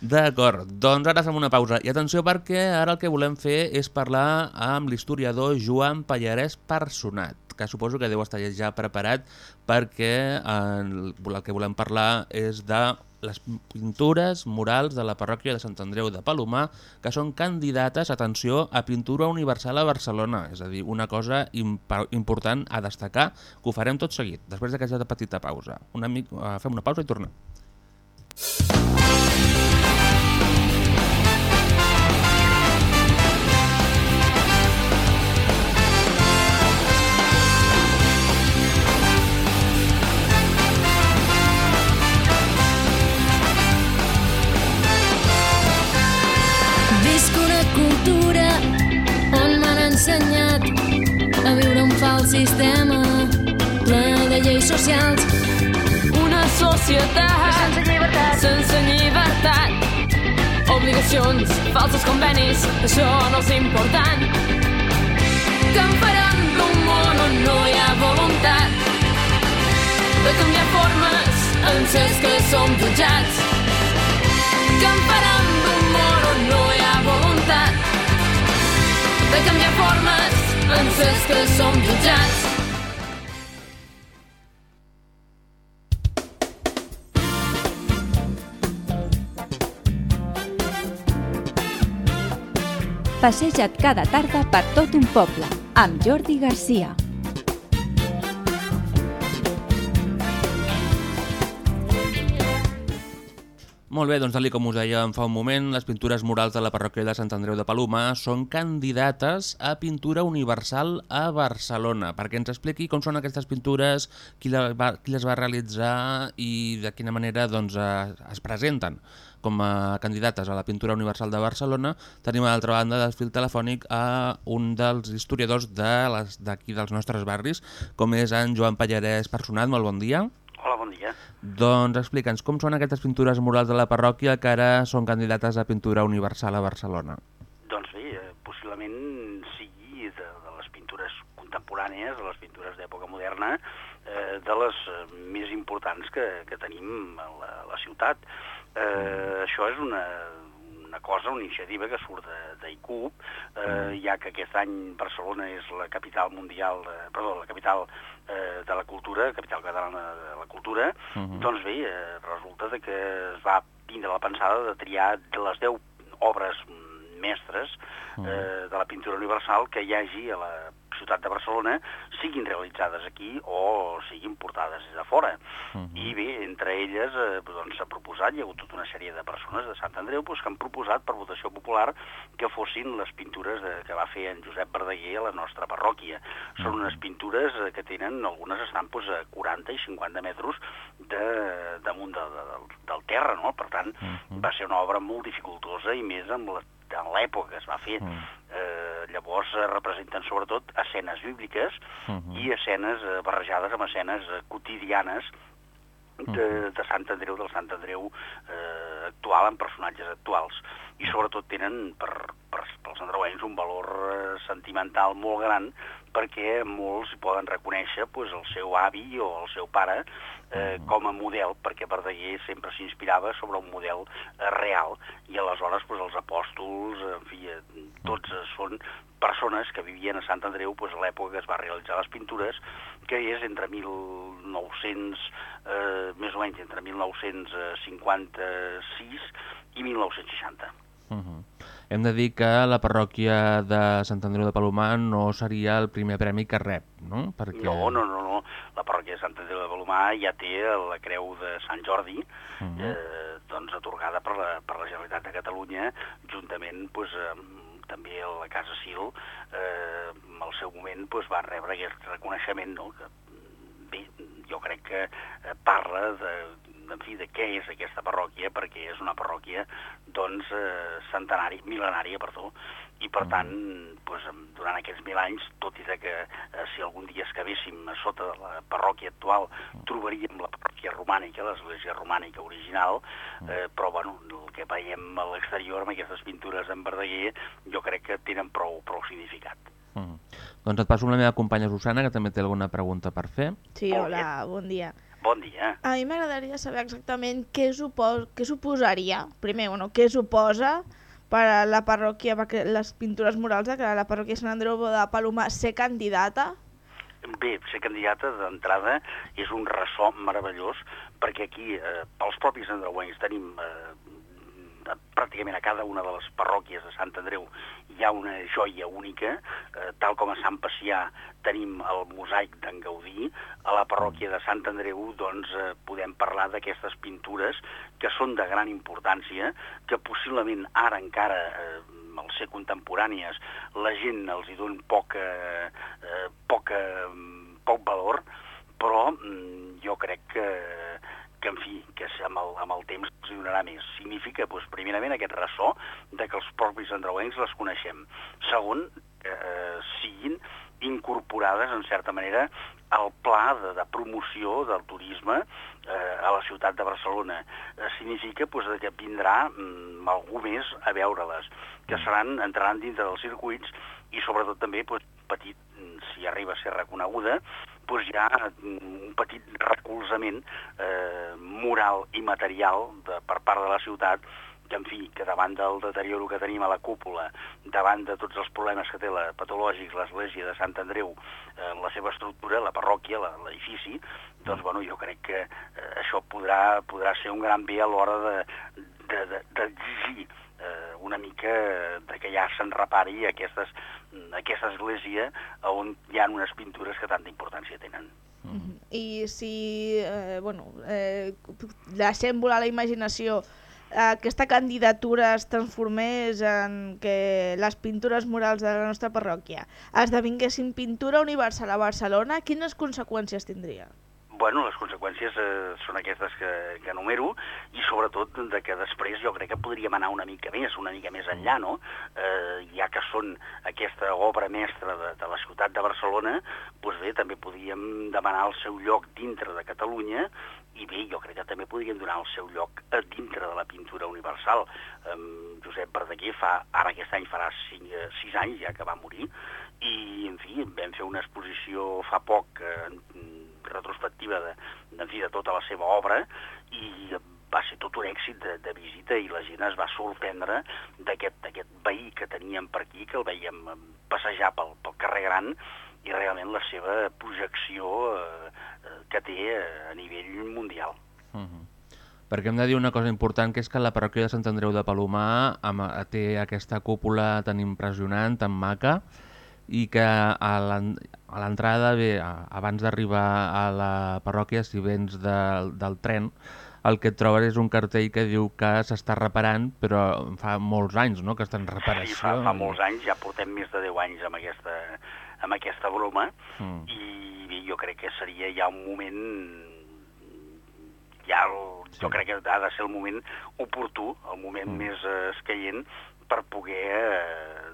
D'acord, doncs ara fem una pausa. I atenció perquè ara el que volem fer és parlar amb l'historiador Joan Pallarès Personat, que suposo que deu estar ja preparat perquè eh, el que volem parlar és de les pintures murals de la parròquia de Sant Andreu de Palomar que són candidates, atenció, a pintura universal a Barcelona. És a dir, una cosa important a destacar que ho farem tot seguit, després d'aquesta petita pausa. Una mic... eh, Fem una pausa i tornem. Socials. Una societat sense llibertat, sense llibertat. Obligacions, falsos convenis, això no és important. Que en farem d'un món on no hi ha voluntat de canviar formes en ses que som jutjats. Que en farem d'un món on no hi ha voluntat de canviar formes en ses que som jutjats. Passeja't cada tarda per tot un poble, amb Jordi Garcia. Molt bé, doncs tal com us dèiem fa un moment, les pintures murals de la parròquia de Sant Andreu de Palomar són candidates a pintura universal a Barcelona. Perquè ens expliqui com són aquestes pintures, qui, la va, qui les va realitzar i de quina manera doncs, eh, es presenten com a candidates a la pintura universal de Barcelona, tenim a l'altra banda del fil telefònic a un dels historiadors de les- d'aquí dels nostres barris, com és en Joan Pallarès Personat. Molt bon dia. Hola, bon dia. Doncs explica'ns, com són aquestes pintures murals de la parròquia que ara són candidates a pintura universal a Barcelona? Doncs bé, eh, possiblement sigui de, de les pintures contemporànies, de les pintures d'època moderna, eh, de les eh, més importants que, que tenim a la, a la ciutat. Eh, això és una, una cosa, una iniciativa que surt d'ICUB, eh, ja que aquest any Barcelona és la capital mundial, de, perdó, la capital eh, de la cultura, capital catalana de la cultura, Mhm. doncs bé, eh, resulta de que es va tindre la pensada de triar de les 10 obres mm, mestres eh, de la pintura universal que hi hagi a la ciutat de Barcelona siguin realitzades aquí o siguin portades des de fora. I bé, entre elles eh, doncs, s'ha proposat, hi ha hagut tota una sèrie de persones de Sant Andreu doncs, que han proposat per votació popular que fossin les pintures de, que va fer en Josep Verdaguer a la nostra parròquia. Són unes pintures eh, que tenen, algunes estan doncs, a 40 i 50 metres de, damunt de, de, del, del terra, no? Per tant, va ser una obra molt dificultosa i més amb la en l'època que es va fer. Eh, llavors, eh, representen sobretot escenes bíbliques Mhm. i escenes eh, barrejades amb escenes eh, quotidianes de, de Sant Andreu, del Sant Andreu eh, actual, amb personatges actuals. I sobretot tenen per, per, pels andreuencs un valor eh, sentimental molt gran perquè molts poden reconèixer pues, el seu avi o el seu pare eh, com a model, perquè Verdaguer sempre s'inspirava sobre un model eh, real. I aleshores pues, els apòstols, en fi, eh, tots eh, són persones que vivien a Sant Andreu pues, a l'època que es va realitzar les pintures, que és entre 1900, eh, més o menys entre 1956 i 1960. Uh -huh. Hem de dir que la parròquia de Sant Andreu de Palomar no seria el primer premi que rep, no? Perquè... No, no, no, no. La parròquia de Sant Andreu de Palomar ja té la creu de Sant Jordi, Uh -huh. eh, doncs atorgada per la, per la Generalitat de Catalunya, juntament pues, amb, també la Casa Sil, eh, al seu moment pues, va rebre aquest reconeixement, no? que, bé, jo crec que eh, parla de, en fi, de què és aquesta parròquia, perquè és una parròquia doncs, eh, centenari, mil·lenària, perdó, i per tant, doncs, durant aquests mil anys, tot i que eh, si algun dia excavéssim a sota de la parròquia actual trobaríem la parròquia romànica, l'església romànica original, eh, però bueno, el que veiem a l'exterior amb aquestes pintures en Verdaguer jo crec que tenen prou, prou significat. -huh. Doncs et passo amb la meva companya Susana, que també té alguna pregunta per fer. Sí, hola, bon dia. Bon dia. A mi m'agradaria saber exactament què, supos què suposaria, primer, bueno, què suposa per a la parròquia, perquè les pintures murals de que la parròquia Sant Andreu de Palomar ser candidata. Bé, ser candidata d'entrada és un ressò meravellós perquè aquí, eh, pels propis andreuencs, tenim eh, pràcticament a cada una de les parròquies de Sant Andreu hi ha una joia única, eh, tal com a Sant Pacià tenim el mosaic d'en Gaudí, a la parròquia de Sant Andreu doncs, eh, podem parlar d'aquestes pintures que són de gran importància, que possiblement ara encara, eh, al ser contemporànies, la gent els hi dona poca, eh, poca, poc valor, però mm, jo crec que, que en fi, que amb el, amb el temps els donarà més. Significa, doncs, primerament, aquest ressò de que els propis andreuencs les coneixem. Segon, eh, siguin incorporades, en certa manera, al pla de, de promoció del turisme eh, a la ciutat de Barcelona. Eh, significa pues, que vindrà mm, algú més a veure-les, que seran, entraran dintre dels circuits i sobretot també pues, petit, mm, si arriba a ser reconeguda, doncs hi ha mm, un petit recolzament eh, moral i material de, per part de la ciutat en fi, que davant del deterioro que tenim a la cúpula, davant de tots els problemes que té la patològics l'església de Sant Andreu, eh, la seva estructura, la parròquia, l'edifici, doncs, bueno, jo crec que eh, això podrà, podrà ser un gran bé a l'hora de- de- de- d'exigir eh, una mica de que ja se'n repari aquestes, aquesta església on hi ha unes pintures que tanta importància tenen. I si, eh, bueno, eh, deixem volar la imaginació, aquesta candidatura es transformés en que les pintures murals de la nostra parròquia esdevinguessin pintura universal a Barcelona, quines conseqüències tindria? Bueno, les conseqüències eh, són aquestes que, que enumero i sobretot de que després jo crec que podríem anar una mica més, una mica més enllà, no? Eh, ja que són aquesta obra mestra de, de la ciutat de Barcelona, doncs bé, també podríem demanar el seu lloc dintre de Catalunya i bé, jo crec que també podríem donar el seu lloc a dintre de la pintura universal. Eh, Josep Verdaguer fa, ara aquest any farà cinc, eh, sis anys ja que va morir. I, en fi, vam fer una exposició fa poc eh, retrospectiva de, de, fi, de tota la seva obra. I va ser tot un èxit de, de visita i la gent es va sorprendre d'aquest d'aquest veí que teníem per aquí, que el veiem eh, passejar pel, pel carrer Gran i realment la seva projecció eh, eh, que té eh, a nivell mundial. Uh -huh. Perquè hem de dir una cosa important, que és que la parròquia de Sant Andreu de Palomar amb, té aquesta cúpula tan impressionant, tan maca, i que a l'en- a l'entrada, bé, abans d'arribar a la parròquia, si vens de, del tren, el que et trobes és un cartell que diu que s'està reparant, però fa molts anys no?, que està en reparació. Sí, fa, fa molts anys, ja portem més de 10 anys amb aquesta, amb aquesta broma, Mm. i jo crec que seria ja un moment ja el, jo crec que ha de ser el moment oportú, el moment mm. més eh, escaient per poder eh,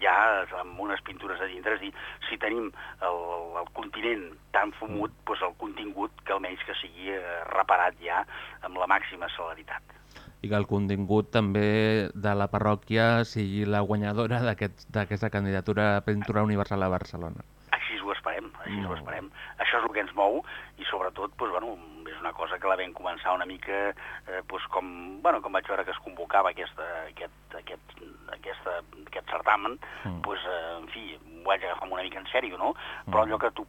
ja amb unes pintures a dintre, és dir, si tenim el, el continent tan fumut, doncs el contingut que almenys que sigui eh, reparat ja amb la màxima celeritat. I que el contingut també de la parròquia sigui la guanyadora d'aquest- d'aquesta candidatura a Pintura Universal a Barcelona. Així ho esperem, així ho Molt bé. esperem. Això és el que ens mou i sobretot doncs, bueno, és una cosa que la vam començar una mica eh, doncs, com, bueno, com vaig veure que es convocava aquesta, aquest, aquest, aquesta, aquest certamen, Mm. doncs, eh, en fi, ho vaig agafar una mica en sèrio, no? Però allò que tu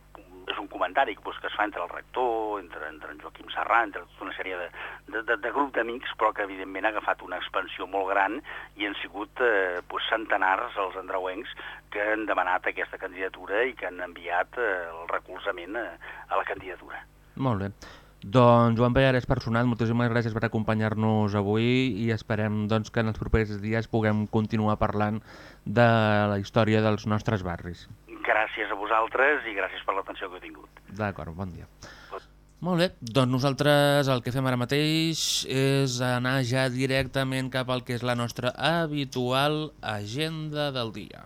és un comentari doncs, que es fa entre el rector, entre, entre en Joaquim Serrà, entre tota una sèrie de, de, de, de grup d'amics, però que evidentment ha agafat una expansió molt gran i han sigut eh, doncs, centenars els andreuencs que han demanat aquesta candidatura i que han enviat eh, el recolzament a, a la candidatura. Molt bé. Doncs Joan Pallares Personal, moltíssimes gràcies per acompanyar-nos avui i esperem doncs, que en els propers dies puguem continuar parlant de la història dels nostres barris. Gràcies a vosaltres i gràcies per l'atenció que heu tingut. D'acord, bon dia. Molt bé, doncs nosaltres el que fem ara mateix és anar ja directament cap al que és la nostra habitual agenda del dia.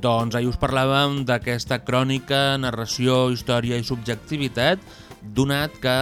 Doncs ahir us parlàvem d'aquesta crònica, narració, història i subjectivitat, donat que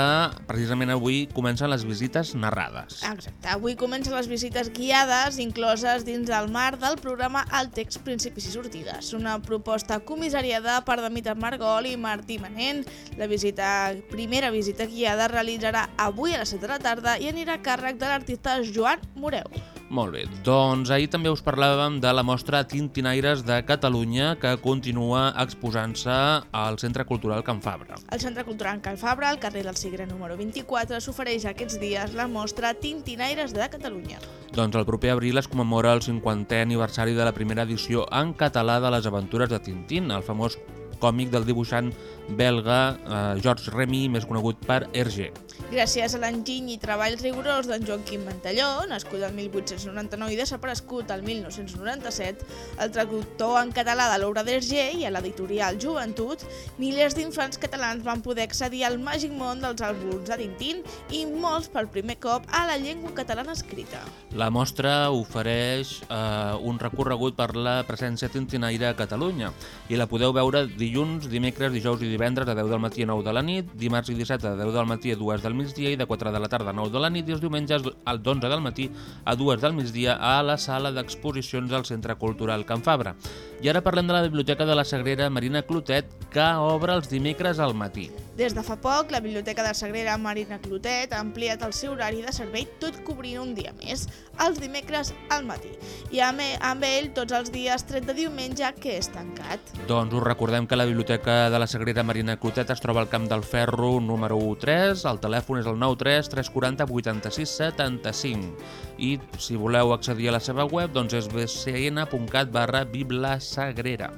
precisament avui comencen les visites narrades. Exacte. Avui comencen les visites guiades incloses dins del marc del programa El text Principis i Sortides, una proposta comissariada per Demeter Margol i Martí Manent. La visita, primera visita guiada realitzarà avui a les 7 de la tarda i anirà a càrrec de l'artista Joan Moreu. Molt bé, doncs ahir també us parlàvem de la mostra Tintinaires de Catalunya que continua exposant-se al Centre Cultural Can Fabra. El Centre Cultural Cal Fabra, al carrer del Segre número 24, s'ofereix aquests dies la mostra Tintinaires de Catalunya. Doncs el proper abril es commemora el 50è aniversari de la primera edició en català de les aventures de Tintín, el famós còmic del dibuixant belga eh, Georges Remy, més conegut per Hergé. Gràcies a l'enginy i treball rigorós d'en Joaquim Mantelló, nascut el 1899 i desaparegut el 1997, el traductor en català de l'obra d'Hergé i a l'editorial Joventut, milers d'infants catalans van poder accedir al màgic món dels àlbums de Tintín i molts per primer cop a la llengua catalana escrita. La mostra ofereix eh, un recorregut per la presència tintinaire a Catalunya i la podeu veure dilluns, dimecres, dijous i divendres de 10 del matí a 9 de la nit, dimarts i dissabte de 10 del matí a 2 del migdia i de 4 de la tarda a 9 de la nit i els diumenges al 11 del matí a 2 del migdia a la sala d'exposicions del Centre Cultural Can Fabra. I ara parlem de la Biblioteca de la Sagrera Marina Clotet que obre els dimecres al matí. Des de fa poc, la Biblioteca de Sagrera Marina Clotet ha ampliat el seu horari de servei tot cobrint un dia més, els dimecres al matí, i amb, amb ell tots els dies tret de diumenge que és tancat. Doncs us recordem que la Biblioteca de la Sagrera Marina Clotet es troba al Camp del Ferro número 3, el telèfon és el 93 340 86 75 i si voleu accedir a la seva web doncs és bcn.cat barra biblasagrera.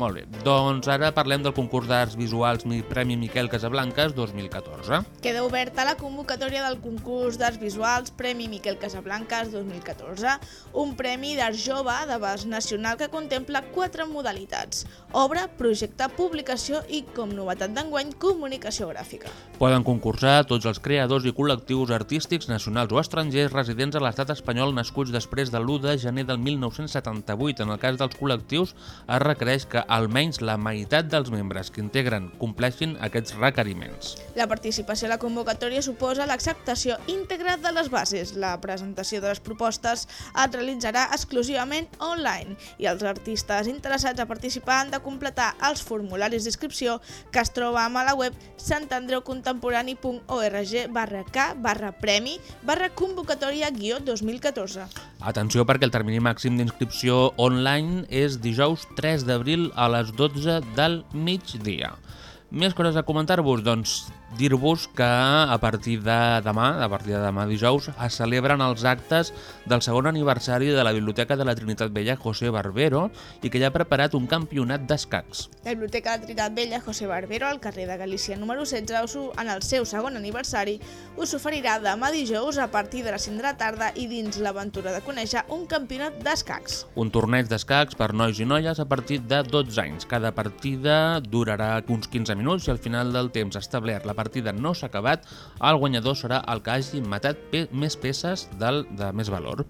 Molt bé, doncs ara parlem del concurs d'arts visuals Mi- Premi Miquel Casablanques 2014. Queda oberta la convocatòria del concurs d'arts visuals Premi Miquel Casablanques 2014, un premi d'art jove d'abast nacional que contempla quatre modalitats, obra, projecte, publicació i, com novetat d'enguany, comunicació gràfica. Poden concursar tots els creadors i col·lectius artístics nacionals o estrangers residents a l'estat espanyol nascuts després de l'1 de gener del 1978. En el cas dels col·lectius es requereix que almenys la meitat dels membres que integren compleixin aquests requeriments. La participació a la convocatòria suposa l'acceptació íntegra de les bases. La presentació de les propostes es realitzarà exclusivament online i els artistes interessats a participar han de completar els formularis d'inscripció que es troben a la web santandreucontemporani.org barra k barra premi barra convocatòria guió 2014. Atenció perquè el termini màxim d'inscripció online és dijous 3 d'abril a les 12 del migdia. Més coses a comentar-vos? Doncs dir-vos que a partir de demà, a partir de demà dijous, es celebren els actes del segon aniversari de la Biblioteca de la Trinitat Vella José Barbero i que ja ha preparat un campionat d'escacs. La Biblioteca de Trinitat Vella José Barbero, al carrer de Galícia número 16, us, ho- en el seu segon aniversari, us oferirà demà dijous a partir de les 5 de la tarda i dins l'aventura de conèixer un campionat d'escacs. Un torneig d'escacs per nois i noies a partir de 12 anys. Cada partida durarà uns 15 minuts. Si al final del temps establert la partida no s'ha acabat, el guanyador serà el que hagi matat pe més peces del, de més valor.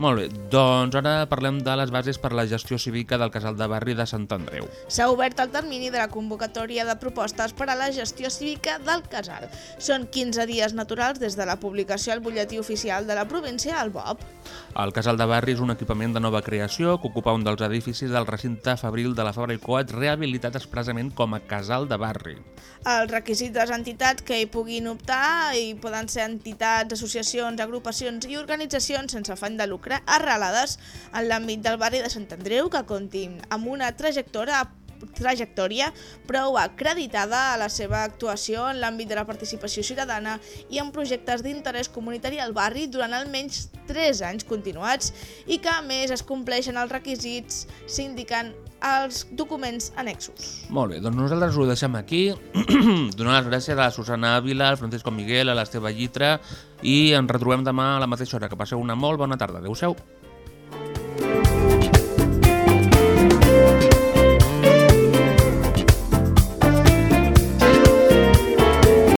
Molt bé, doncs ara parlem de les bases per a la gestió cívica del casal de barri de Sant Andreu. S'ha obert el termini de la convocatòria de propostes per a la gestió cívica del casal. Són 15 dies naturals des de la publicació al butlletí oficial de la província al BOP. El casal de barri és un equipament de nova creació que ocupa un dels edificis del recinte fabril de la Fabra i Coats rehabilitat expressament com a casal de barri. Els requisits de les entitats que hi puguin optar i poden ser entitats, associacions, agrupacions i organitzacions sense afany de lucre arrelades en l'àmbit del barri de Sant Andreu que comptin amb una trajectòria trajectòria prou acreditada a la seva actuació en l'àmbit de la participació ciutadana i en projectes d'interès comunitari al barri durant almenys 3 anys continuats i que a més es compleixen els requisits s'indiquen als documents annexos. Molt bé, doncs nosaltres ho deixem aquí. <clears throat> Donar les gràcies a la Susana Ávila, al Francisco Miguel, a l'Esteve Llitra i ens retrobem demà a la mateixa hora. Que passeu una molt bona tarda. Adéu-siau. thank you